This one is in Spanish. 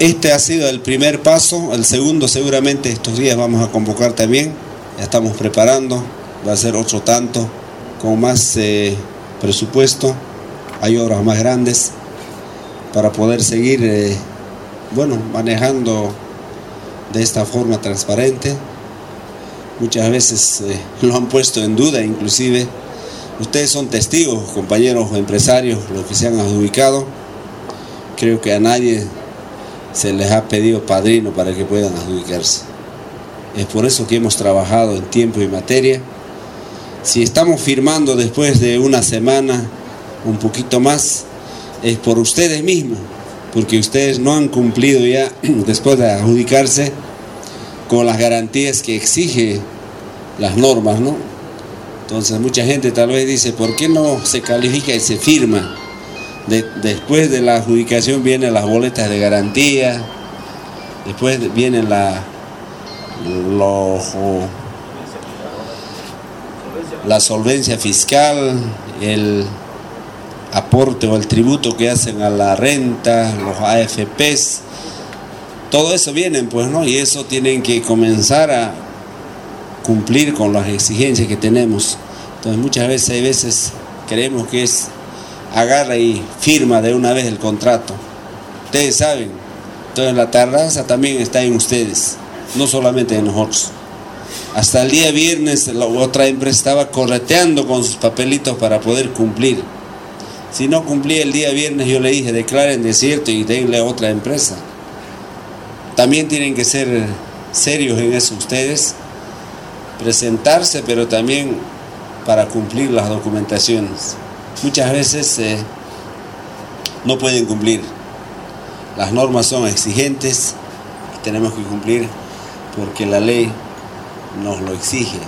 Este ha sido el primer paso, el segundo seguramente estos días vamos a convocar también, ya estamos preparando, va a ser otro tanto, con más eh, presupuesto, hay obras más grandes para poder seguir, eh, bueno, manejando de esta forma transparente. Muchas veces eh, lo han puesto en duda inclusive. Ustedes son testigos, compañeros empresarios, los que se han adjudicado. Creo que a nadie se les ha pedido padrino para que puedan adjudicarse. Es por eso que hemos trabajado en tiempo y materia. Si estamos firmando después de una semana, un poquito más, es por ustedes mismos, porque ustedes no han cumplido ya, después de adjudicarse, con las garantías que exige las normas, ¿no? Entonces mucha gente tal vez dice, ¿por qué no se califica y se firma? Después de la adjudicación vienen las boletas de garantía, después vienen la, la solvencia fiscal, el aporte o el tributo que hacen a la renta, los AFPs, todo eso vienen pues, ¿no? Y eso tienen que comenzar a cumplir con las exigencias que tenemos. Entonces muchas veces, hay veces creemos que es agarra y firma de una vez el contrato. Ustedes saben, entonces la tardanza también está en ustedes, no solamente en nosotros. Hasta el día viernes la otra empresa estaba correteando con sus papelitos para poder cumplir. Si no cumplía el día viernes, yo le dije, declaren desierto y denle a otra empresa. También tienen que ser serios en eso ustedes, presentarse, pero también para cumplir las documentaciones. Muchas veces eh, no pueden cumplir. Las normas son exigentes y tenemos que cumplir porque la ley nos lo exige.